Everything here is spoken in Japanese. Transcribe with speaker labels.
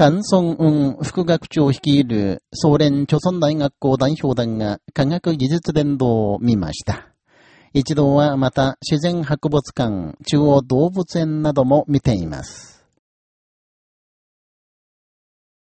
Speaker 1: 韓孫雲副学長率いる総連著村大学校代表団が科学技術伝道を見ました。一同はまた自然博物館、中央動物園なども見ています。